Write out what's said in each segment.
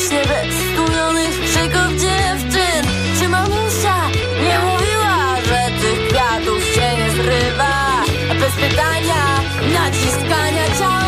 Właśnie bez stulionych krzyków dziewczyn. Czy mamusia nie mówiła, że tych kwiatów się nie zrywa? Bez pytania, naciskania ciała.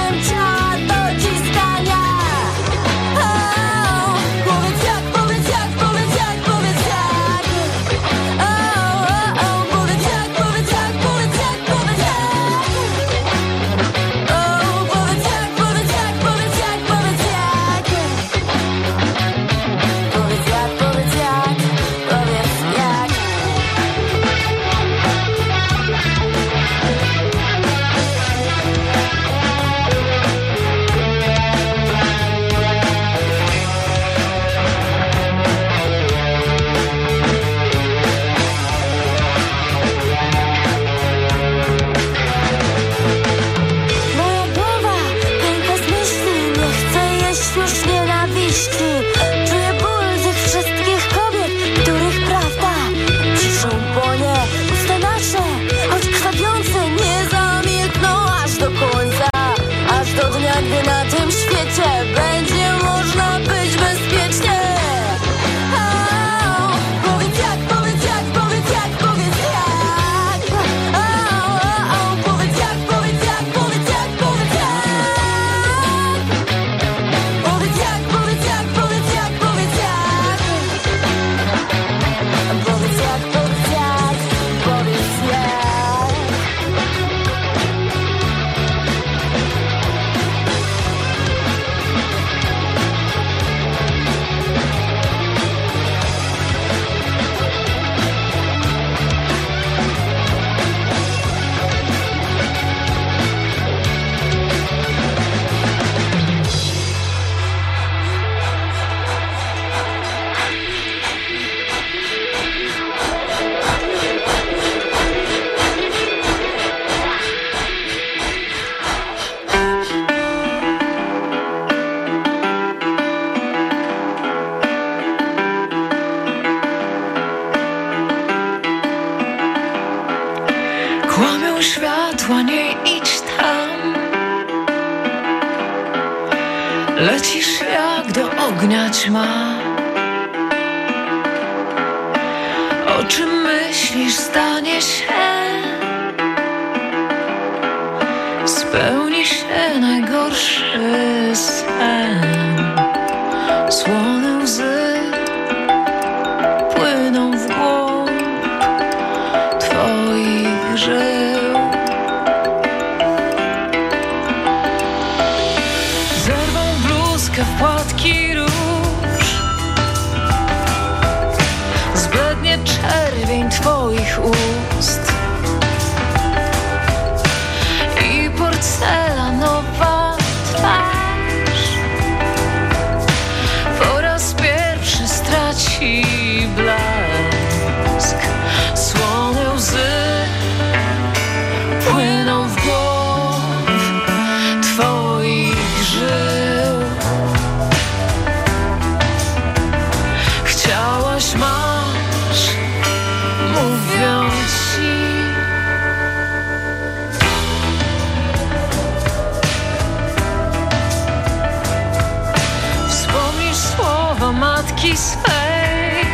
ręki swej.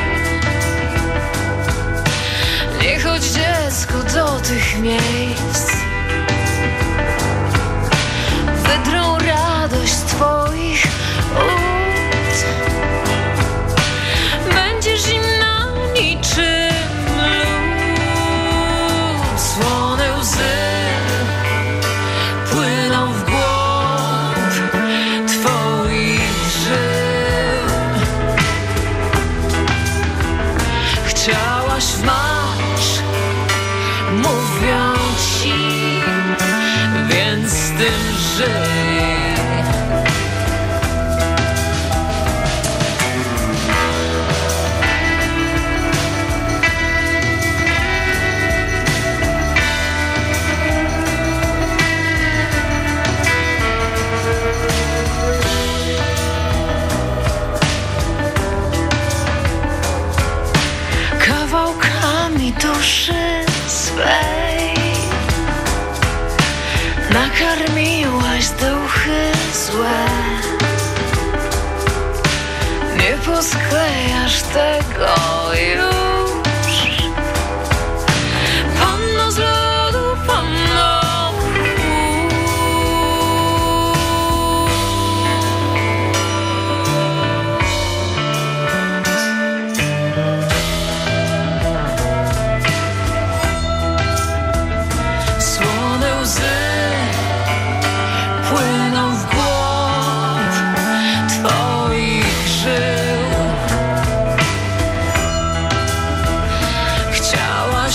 Nie chodź dziecko do tych miejsc tego.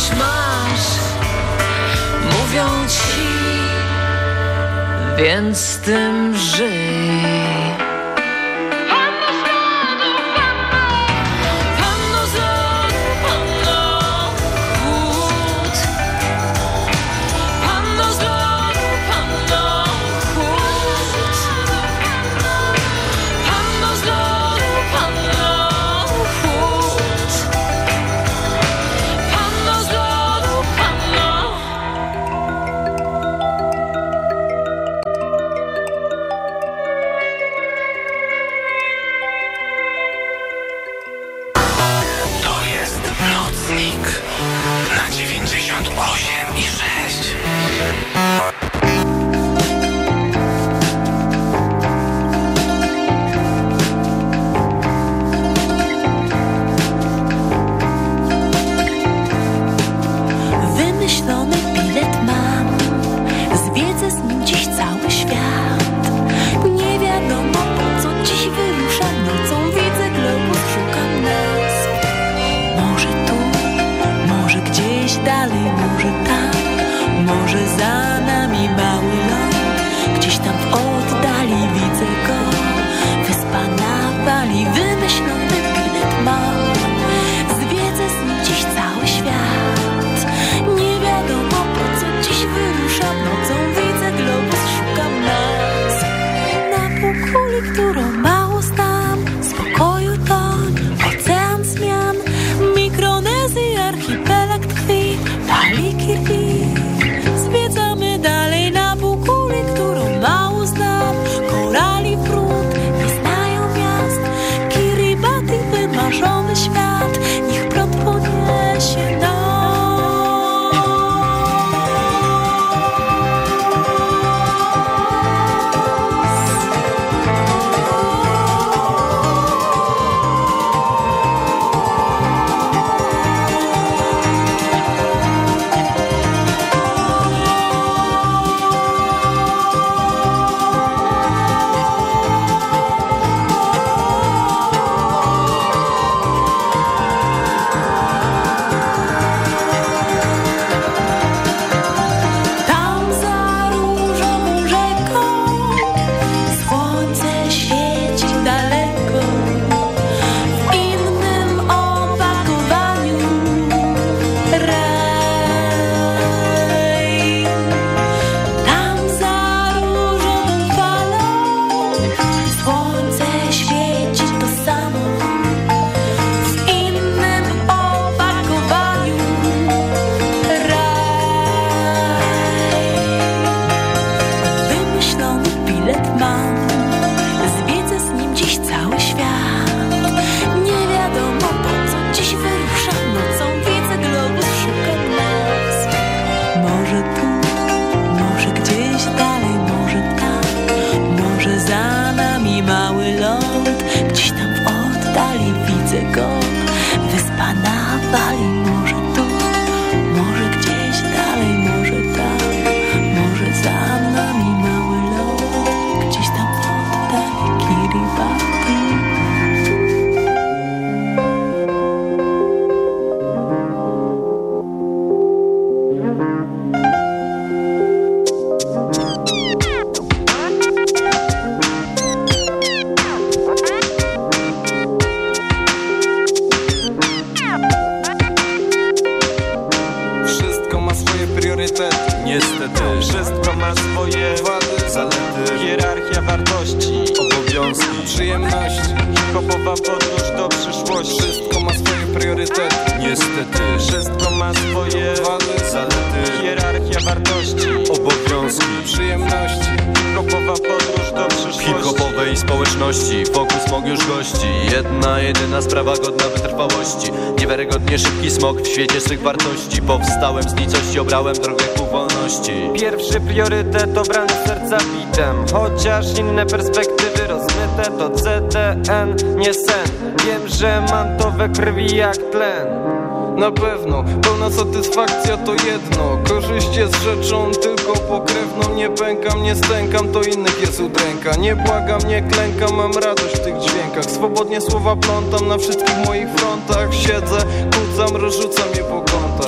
coś masz, mówią ci, więc z tym żyj. Perspektywy rozmyte to CTN, nie sen. Wiem, że mam to we krwi jak tlen na pewno, pełna satysfakcja to jedno. Korzyść jest rzeczą tylko pokrewną. Nie pękam, nie stękam, to innych jest udręka. Nie błagam, nie klękam, mam radość w tych dźwiękach. Swobodnie słowa plątam na wszystkich moich frontach. Siedzę, kucam, rozrzucam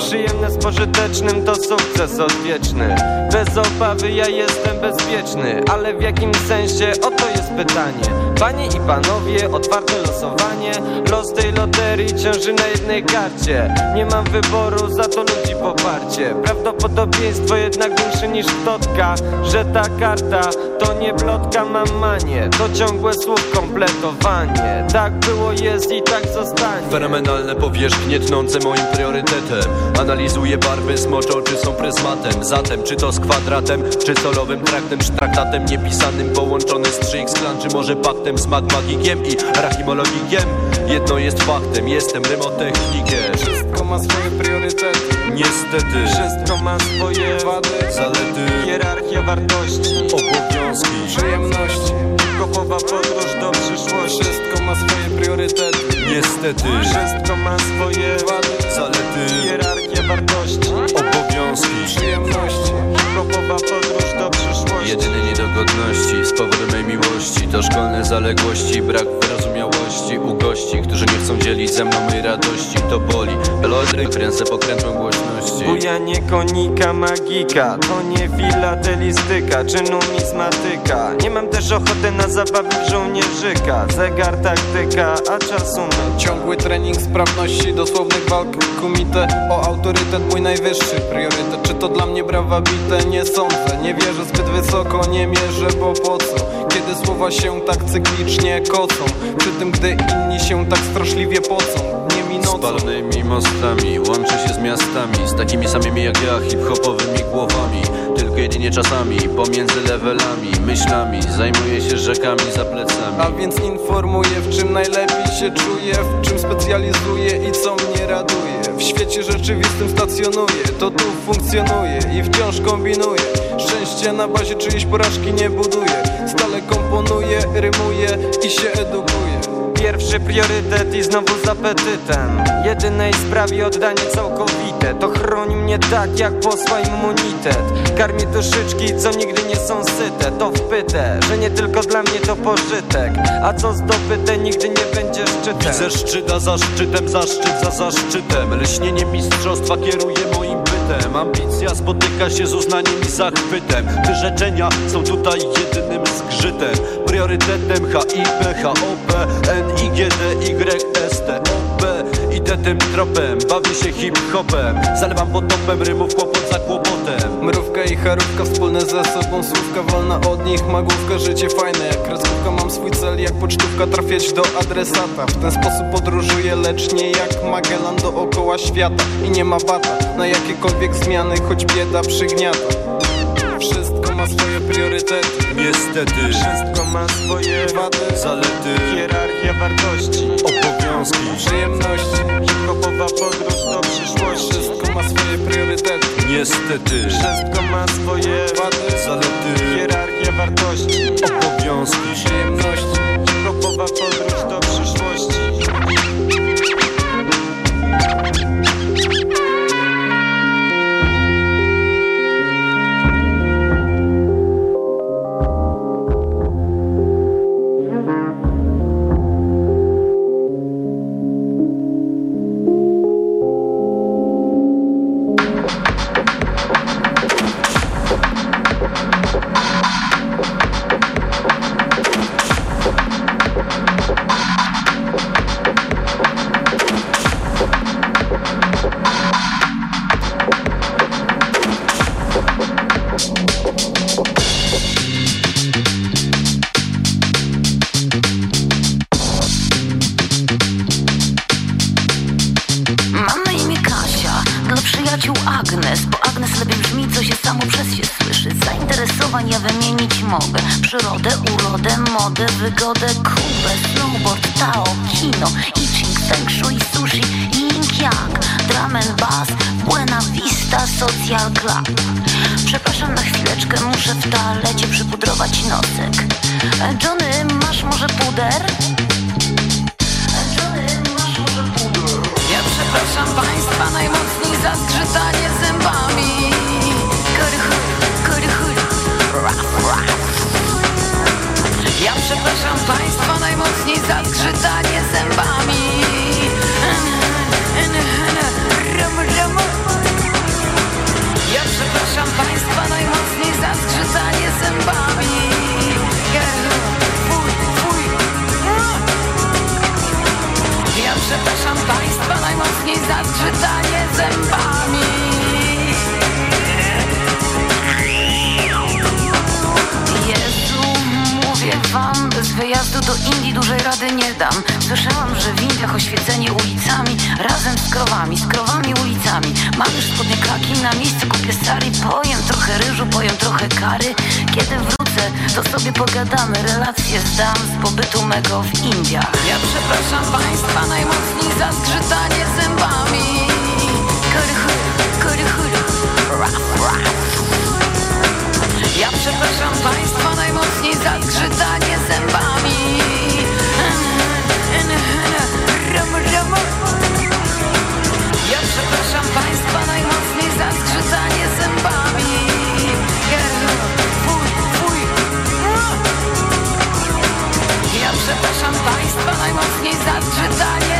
Przyjemne z pożytecznym to sukces odwieczny. Bez obawy ja jestem bezpieczny Ale w jakim sensie? Oto jest pytanie. Panie i panowie, otwarte losowanie. Los tej loterii ciąży na jednej karcie. Nie mam wyboru, za to ludzi poparcie. Prawdopodobieństwo jednak większe niż totka Że ta karta to nie plotka, mam manie To ciągłe słów kompletowanie. Tak było, jest i tak zostanie. Fenomenalne powierzchnie tnące moim priorytetem. Analizuję barwy, smocze oczy są pryzmatem. Zatem czy to z kwadratem, czy solowym traktem Czy traktatem niepisanym połączony z 3 klan Czy może paktem z magmagikiem i rachimologikiem Jedno jest faktem, jestem rymotechnikiem. Wszystko ma swoje priorytety. Niestety. Wszystko ma swoje wady, zalety. Hierarchia wartości, obowiązki, przyjemności Kopowa podróż do przyszłości. Wszystko ma swoje priorytety. Niestety. Wszystko ma swoje wady, zalety Hierarchia wartości, obowiązki, przyjemności Kopowa podróż do przyszłości. Jedyne niedogodności z powodu mej miłości To szkolne zaległości, brak U gości, którzy nie chcą dzielić ze mną mojej radości To boli, pelodry kręcę pokrętłą głośności. Bujanie konika magika. To nie filatelistyka czy numizmatyka Nie mam też ochoty na zabawy w żołnierzyka. Zegar, taktyka, a czasu my Ciągły trening sprawności dosłownych walk kumite. O autorytet mój najwyższy priorytet. Czy to dla mnie brawa bite? Nie sądzę, nie wierzę zbyt wysoko Nie mierzę, bo po co? Kiedy słowa się tak cyklicznie kocą? Przy tym gdy inni się tak straszliwie pocą Dniem i nocą. Spalonymi mostami, łączy się z miastami Z takimi samymi jak ja, hip-hopowymi głowami. Tylko jedynie czasami, pomiędzy levelami Myślami, zajmuję się rzekami za plecami. A więc informuję w czym najlepiej się czuję W czym specjalizuję i co mnie raduje. W świecie rzeczywistym stacjonuję, to tu funkcjonuje I wciąż kombinuję Szczęście na bazie czyjejś porażki nie buduję Stale komponuję, rymuję i się edukuję Pierwszy priorytet i znowu z apetytem. Jedynej sprawie oddanie całkowite. To chroni mnie tak jak posła immunitet Karmi duszyczki co nigdy nie są syte. To wpyte, że nie tylko dla mnie to pożytek. A co zdobyte nigdy nie będzie szczytem. Widzę szczyta za szczytem, zaszczyt za zaszczytem. Lśnienie mistrzostwa kieruje moim Ambicja spotyka się z uznaniem i zachwytem. Wyrzeczenia są tutaj jedynym zgrzytem. Priorytetem HIP, HOP, NIGD, YSTOP Idę tym tropem, bawię się hip-hopem. Zalewam potopem rymów kłopot za kłopotem. Mrówka i charówka wspólne ze sobą Słówka wolna od nich, magówka, życie fajne Jak mam swój cel, jak pocztówka trafiać do adresata. W ten sposób podróżuję, lecz nie jak Magellan dookoła świata. I nie ma bata na jakiekolwiek zmiany, choć bieda przygniata. Wszystko ma ma swoje priorytety. Niestety. Wszystko ma swoje wady. Zalety Hierarchia wartości. Obowiązki Przyjemności Hip-hopowa podróż do przyszłości. Wszystko ma swoje priorytety. Niestety. Wszystko ma swoje wady. Zalety. Hierarchia wartości. Obowiązki. Przyjemności Hip-hopowa podróż mogę Przyrodę, urodę, modę, wygodę Kubę, snowboard, tao, kino I ching, feng shui, sushi yin yang Drum and bass, Buena Vista, Social Club. Przepraszam na chwileczkę, muszę w toalecie przypudrować nosek. Johnny, masz może puder? Przepraszam Państwa najmocniej za zgrzytanie zębami Ja przepraszam Państwa najmocniej za zgrzytanie zębami. Ja przepraszam Państwa najmocniej za zgrzytanie zębami. Ja przepraszam Państwa najmocniej za zgrzytanie zębami wam, bez wyjazdu do Indii dużej rady nie dam. Słyszałam, że w Indiach oświecenie ulicami, razem z krowami, z krowami ulicami. Mam już spodnie klaki, na miejscu kupię sari, pojem trochę ryżu, pojem trochę kary. Kiedy wrócę, to sobie pogadamy, relacje zdam z pobytu mego w Indiach. Ja przepraszam Państwa najmocniej za zgrzytanie zębami raf, raf. Ja przepraszam Państwa najmocniej za zgrzytanie zębami. Ja przepraszam Państwa najmocniej za zgrzytanie zębami. Ja przepraszam Państwa najmocniej za zgrzytanie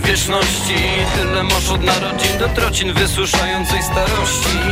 wieczności. Tyle masz od narodzin do trocin wysuszającej starości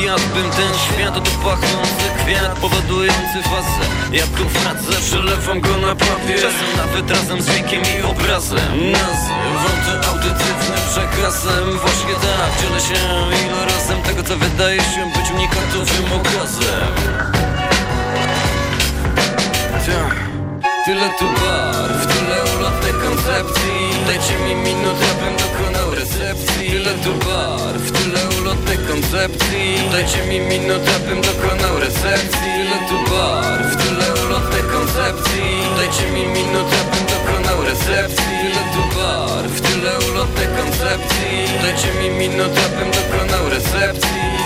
zjadłbym ten świat Oto pachnący kwiat powodujący fazę. Jabłką w pracę przelewam go na papier. Czasem nawet razem z wiekiem i obrazem. Nazywam to audytywnym przekazem Właśnie tak, dzielę się ilorazem Tego co wydaje się być unikatowym okazem Tak Tyle tu barw, tyle ulotnych koncepcji. Dajcie mi minutę, bym dokonał recepcji. Tyle tu barw, tyle ulotnych koncepcji Dajcie mi minutę, bym dokonał recepcji. Tyle tu barw, tyle ulotnych koncepcji. Dajcie mi minutę, bym dokonał recepcji. Tyle tu barw, tyle ulotnych koncepcji. Dajcie mi minutę, bym dokonał recepcji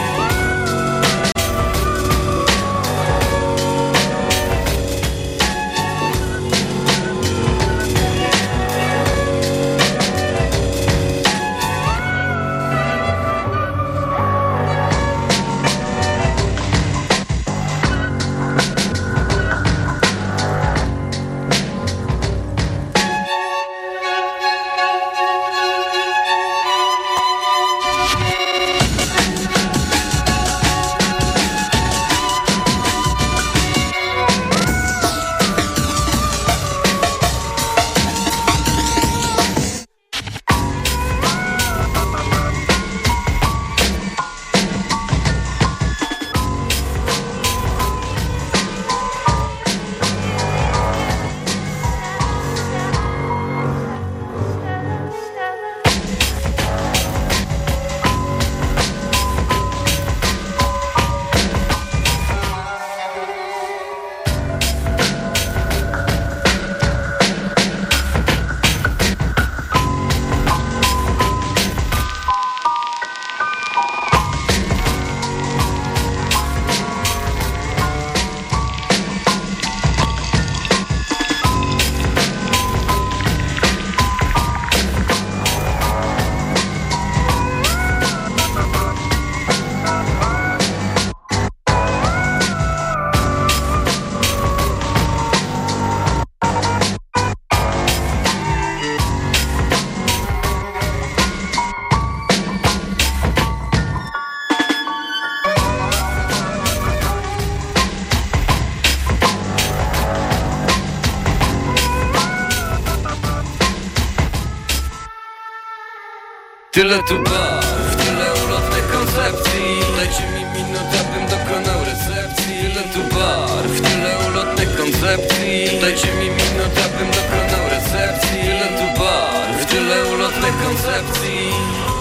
Tyle tu barw, tyle ulotnych koncepcji. Dajcie mi minutę, bym dokonał recepcji. Tyle tu barw, tyle ulotnych koncepcji. Dajcie mi minutę, bym dokonał recepcji. Tyle tu barw, tyle ulotnych koncepcji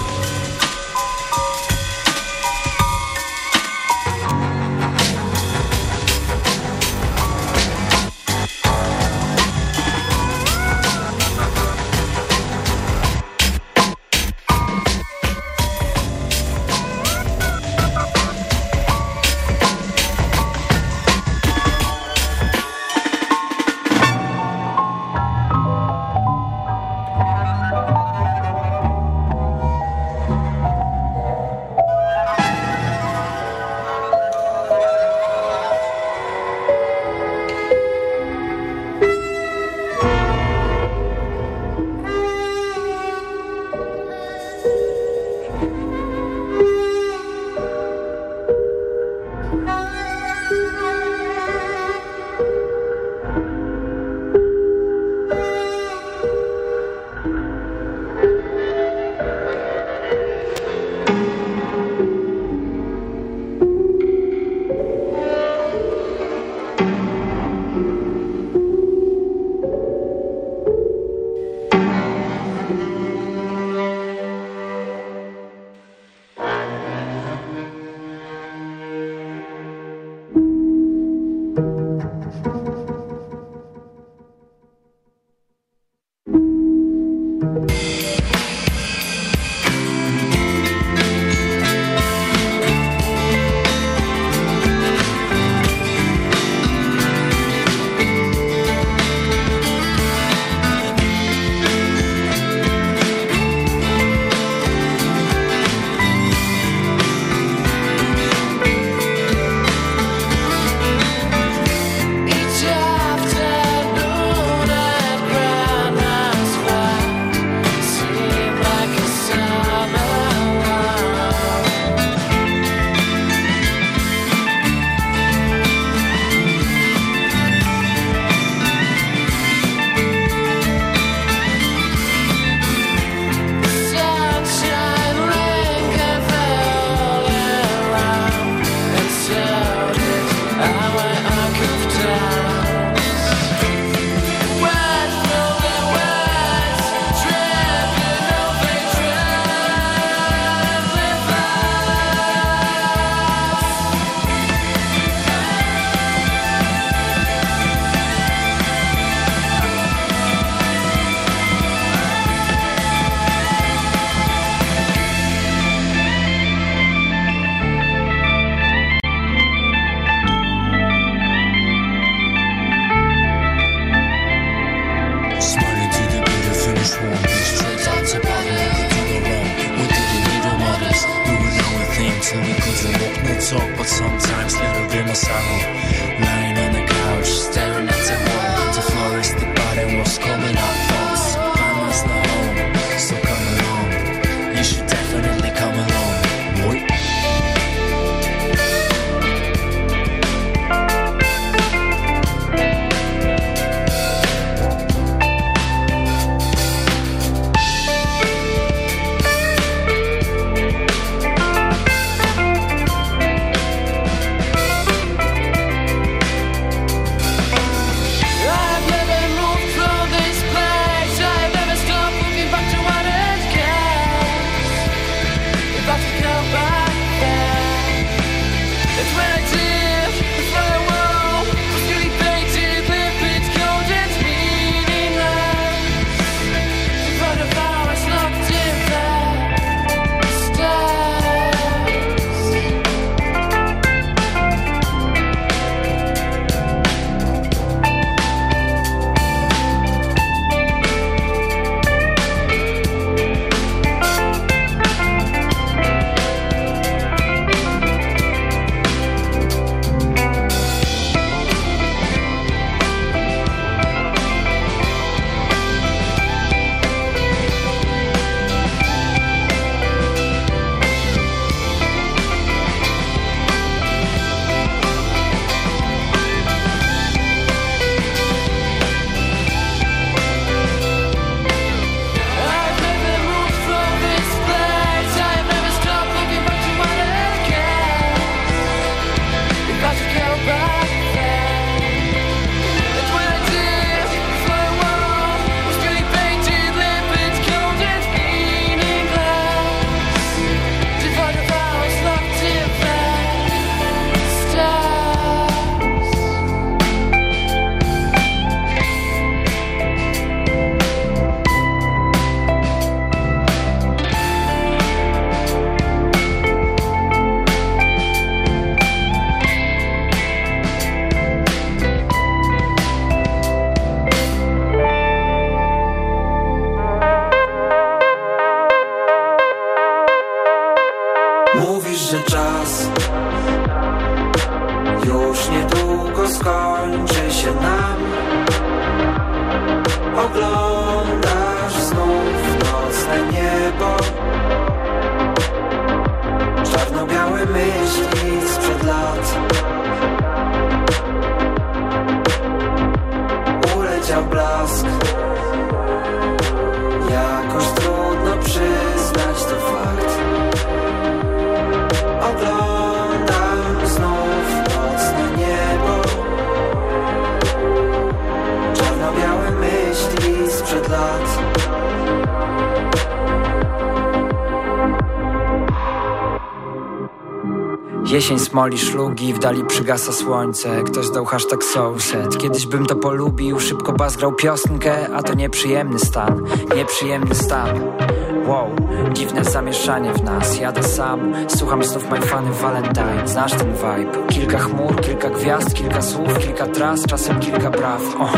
smoli szlugi, w dali przygasa słońce. Ktoś dał hashtag soulset. Kiedyś bym to polubił, szybko bas grał piosenkę A to nieprzyjemny stan, nieprzyjemny stan Wow, dziwne zamieszanie w nas. Jadę sam, słucham znów my fany Valentine. Znasz ten vibe. Kilka chmur, kilka gwiazd, kilka słów, kilka tras Czasem kilka braw o,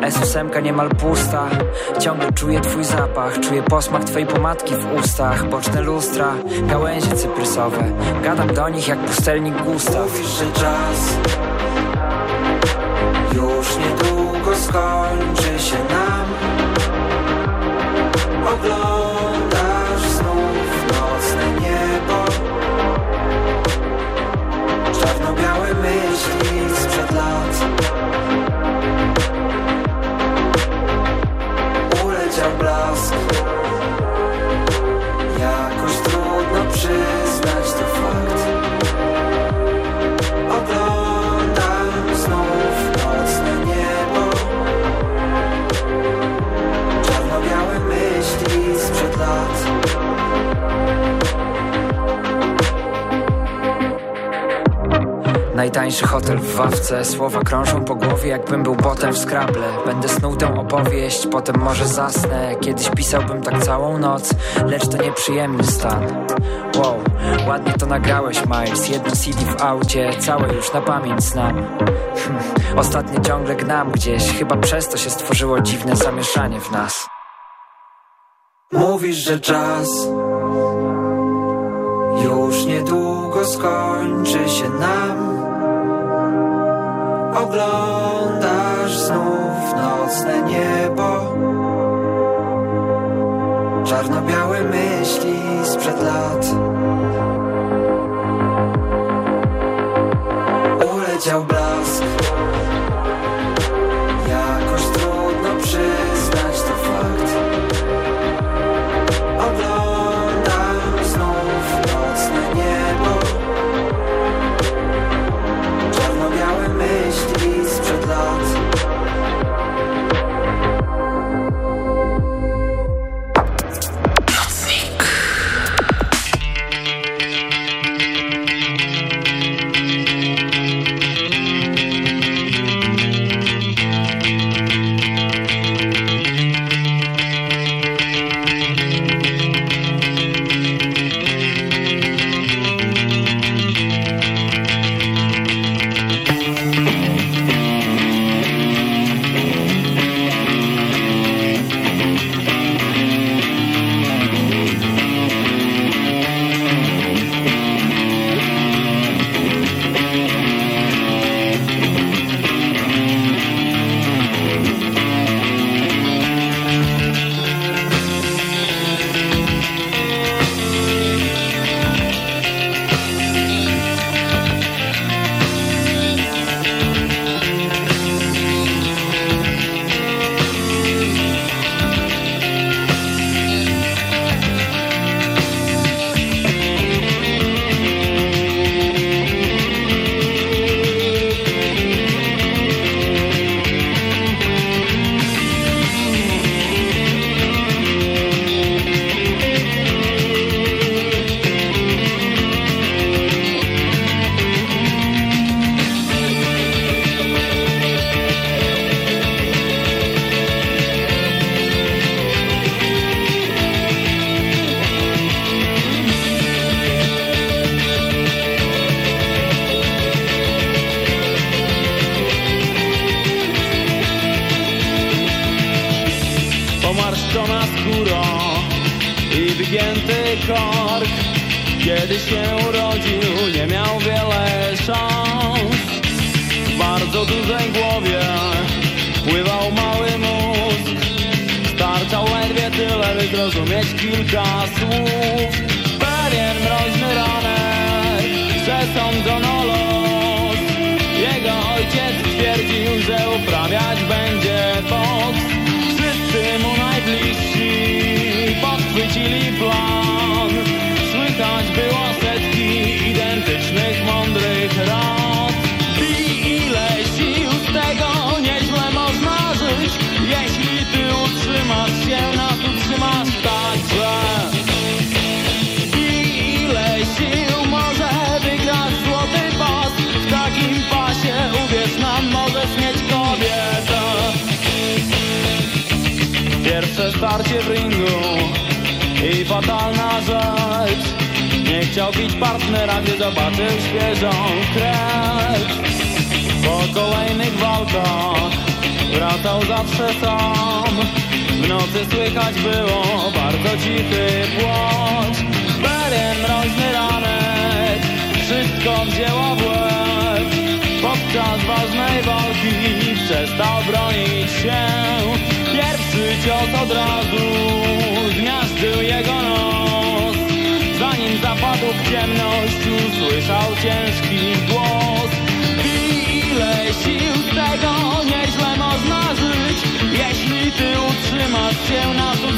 S8 niemal pusta. Ciągle czuję twój zapach. Czuję posmak twojej pomadki w ustach. Boczne lustra, gałęzie cyprysowe. Gadam do nich jak pustelnik Gustaw. Mówisz, że czas już niedługo skończy się nam. Oglądasz Czarno-białe myśli sprzed lat Najtańszy hotel w Wawce Słowa krążą po głowie jakbym był botem w skrable. Będę snuł tę opowieść, potem może zasnę. Kiedyś pisałbym tak całą noc Lecz to nieprzyjemny stan. Wow, ładnie to nagrałeś Miles. Jedno CD w aucie, całe już na pamięć znam. Hm, Ostatnio ciągle gnam gdzieś. Chyba przez to się stworzyło dziwne zamieszanie w nas. Mówisz, że czas Już niedługo skończy się nam Oglądasz znów nocne niebo. Czarno-białe myśli sprzed lat. Uleciał blask. Jakoś trudno przyznać Kiedy się urodził, nie miał wiele szans. W bardzo dużej głowie pływał mały mózg. Starczał ledwie tyle, by zrozumieć kilka słów. Pewien mroźny ranek przesądzono los. Jego ojciec twierdził, że uprawiać będzie boks. Wszyscy mu najbliżsi podchwycili plan. Było setki identycznych mądrych rad. I ile sił z tego nieźle można żyć, jeśli ty utrzymasz się na tu trzymasz także. I ile sił może wygrać złoty pas W takim pasie uwierz nam możesz mieć kobietę Pierwsze starcie w ringu i fatalna rzecz chciał bić partnera, gdy zobaczył świeżą krew. Po kolejnych walkach wracał zawsze sam. W nocy słychać było bardzo cichy płacz Pewien mroźny ranek wszystko wzięło w łeb. Podczas ważnej walki przestał bronić się. Pierwszy cios od razu zmiażdżył jego nos Zanim zapadł w ciemność usłyszał ciężki głos. I ile sił z tego nieźle można żyć? Jeśli ty utrzymasz się na to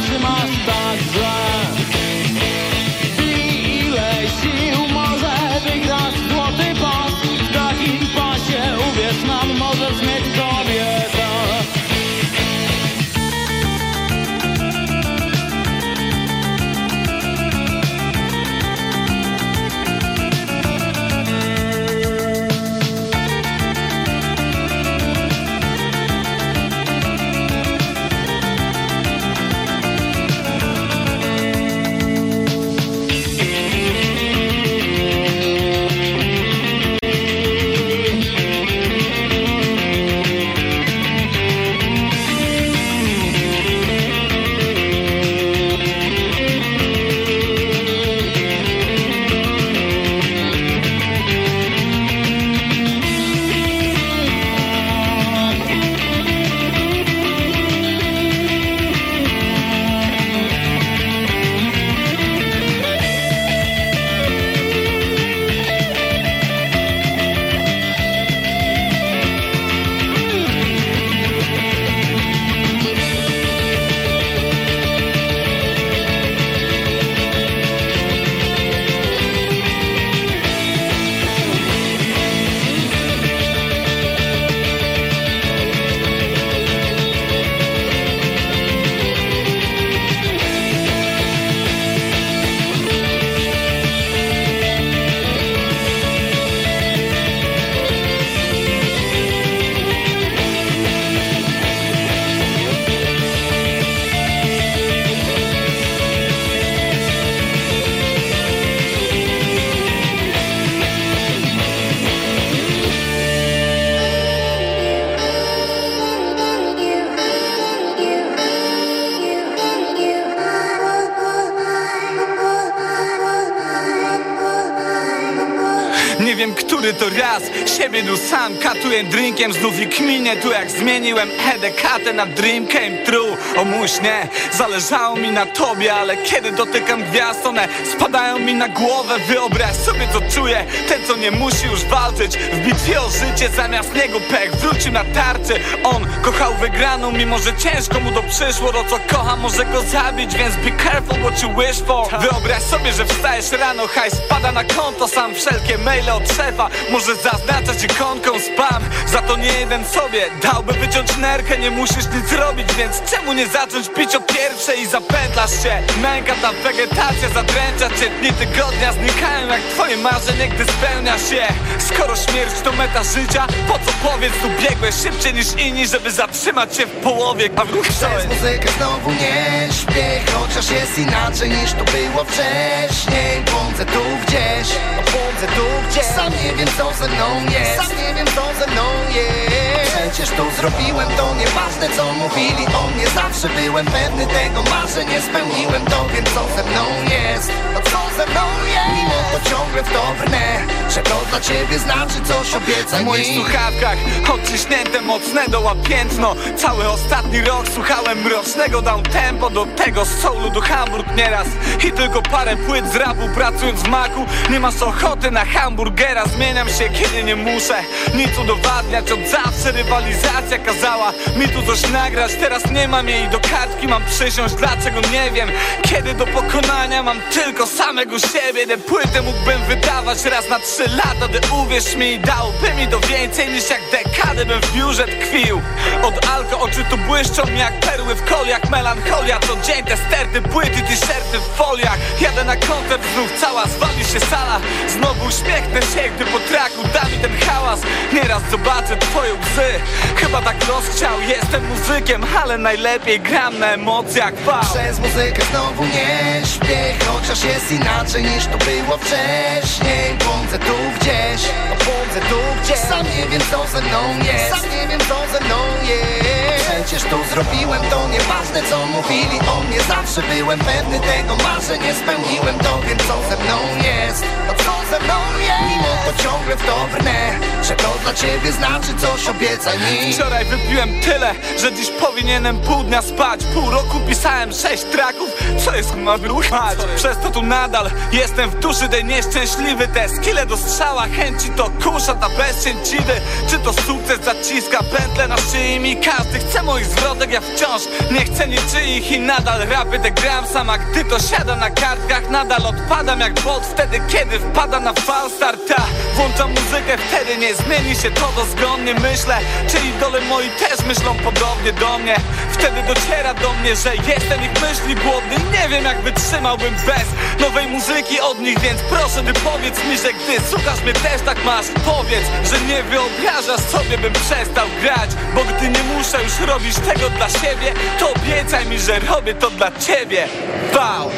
który to raz. Siebie tu sam katuję drinkiem Znów i kminie. Tu jak zmieniłem EDKT na Dream Came True O mój nie, zależało mi na tobie Ale kiedy dotykam gwiazd one spadają mi na głowę. Wyobraź sobie co czuję. Ten co nie musi już walczyć. W bitwie o życie zamiast niego pech Wrócił na tarczy. On kochał wygraną Mimo że ciężko mu to przyszło. To co kocha może go zabić Więc be careful what you wish for. Wyobraź sobie, że wstajesz rano Hajs spada na konto. Sam wszelkie maile od szefa Może zaznaczać ikonką spam? Za to nie jeden sobie. Dałby wyciąć nerkę Nie musisz nic robić Więc czemu nie zacząć pić o pierwszej? I zapętlasz się. Męka ta wegetacja zadręcza cię. Dni tygodnia znikają jak twoje marzenie Gdy spełnia się. Skoro śmierć to meta życia Po co powiedz tu biegłeś szybciej niż inni Żeby zatrzymać się w połowie? A wróć Przez muzykę znowu nie śpię Chociaż jest inaczej niż to było wcześniej. Błądzę tu gdzieś, błądzę tu gdzieś. Sam nie wiem co ze mną jest. Sam nie wiem co ze mną jest. Przecież to zrobiłem, to nieważne co mówili o mnie. Zawsze byłem pewny tego, marzenie spełniłem. To wiem co ze mną jest, no co ze mną jest. Mimo to ciągle w to brnę Że to dla ciebie znaczy coś obiecaj W moich mi. słuchawkach odciśnięte mocne dołapiętno. Cały ostatni rok słuchałem mrocznego. Dał tempo do tego z soulu do Hamburg nieraz. I tylko parę płyt z rapu pracując w maku. Nie masz ochoty na hamburgera Zmieniam się kiedy nie muszę Nic udowadniać. Od zawsze rywalizacja kazała Mi tu coś nagrać. Teraz nie mam jej do kartki mam przysiąść. Dlaczego nie wiem Kiedy do pokonania mam tylko samego siebie. Tę płytę mógłbym wydawać raz na trzy lata Ty uwierz mi dałby mi to więcej niż jak dekadę bym w biurze tkwił. Od alko oczy tu błyszczą jak perły w koliach Melancholia. Co dzień te sterty, płyty, t-shirty w foliach. Jadę na koncert znów cała, zwali się sala. Znowu uśmiechnę się, gdy po traku da mi ten hałas. Nieraz zobaczę twoje łzy. Chyba tak los chciał, jestem muzykiem Ale najlepiej gram na emocjach, wow. Przez muzykę znowu nie śpię Chociaż jest inaczej niż to było wcześniej. Błądzę tu gdzieś, błądzę tu gdzieś. Sam nie wiem co ze mną jest. Sam nie wiem co ze mną jest. Przecież to zrobiłem, to nieważne co mówili o mnie. Zawsze byłem pewny tego, marzenie spełniłem To wiem co ze mną jest, no co ze mną jest? Mimo to w to brnę Że to dla ciebie znaczy coś, obiecaj mi. Wczoraj wypiłem tyle, że dziś powinienem pół dnia spać. Pół roku pisałem sześć traków, co jest ma wyruchać? Przez to tu nadal jestem w duszy tej nieszczęśliwy. Te skille do strzała, chęci to kusza ta bezcięciwy Czy to sukces zaciska pętle na szyi mi? Każdy chce moich zwrotek, ja wciąż nie chcę niczyich I nadal rapy te gram sama, gdy to siada na kartkach Nadal odpadam jak bot. Wtedy, kiedy wpada na falstarta Włączam muzykę, wtedy nie zmieni się to dozgonnie Myślę, czy idole moi też myślą podobnie do mnie. Wtedy dociera do mnie, że jestem ich myśli głodny. Nie wiem jak wytrzymałbym bez nowej muzyki od nich Więc proszę ty powiedz mi, że gdy słuchasz mnie też tak masz. Powiedz, że nie wyobrażasz sobie bym przestał grać. Bo gdy nie muszę już robić tego dla siebie To obiecaj mi, że robię to dla ciebie. Wow!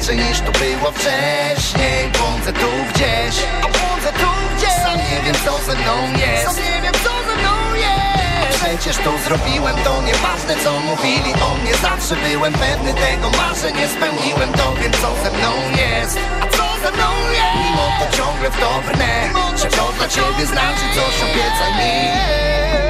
Inaczej niż to było wcześniej. Błądzę tu gdzieś, błądzę tu gdzieś. Sam nie wiem co ze mną jest. Sam nie wiem co ze mną jest. Przecież to zrobiłem, to nieważne co mówili o mnie. Zawsze byłem pewny tego, marzenie spełniłem. To wiem co ze mną jest, a co ze mną jest? Mimo to ciągle w to brnę Że to dla ciebie znaczy coś, obiecaj mi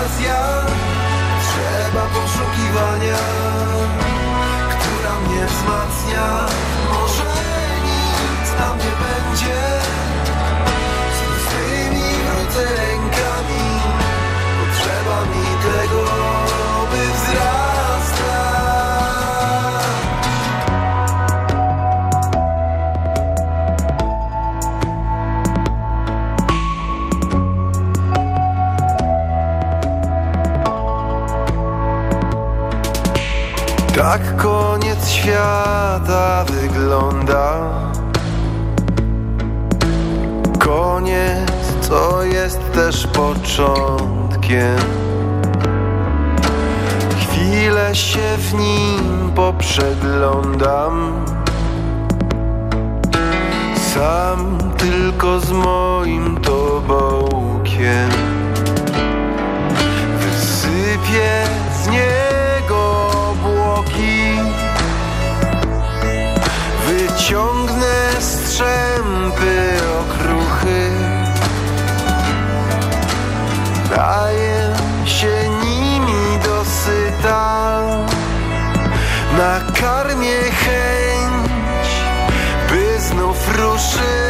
okazja Trzeba poszukiwania. Która mnie wzmacnia? Może nic tam nie będzie. Z pustymi wrócę. koniec świata wygląda. Koniec, co jest też początkiem. Chwilę się w nim poprzeglądam. Sam tylko z moim tobołkiem. Wysypię z niego zęby okruchy. Daję się nimi dosyta Na karmie chęć, by znów ruszyć.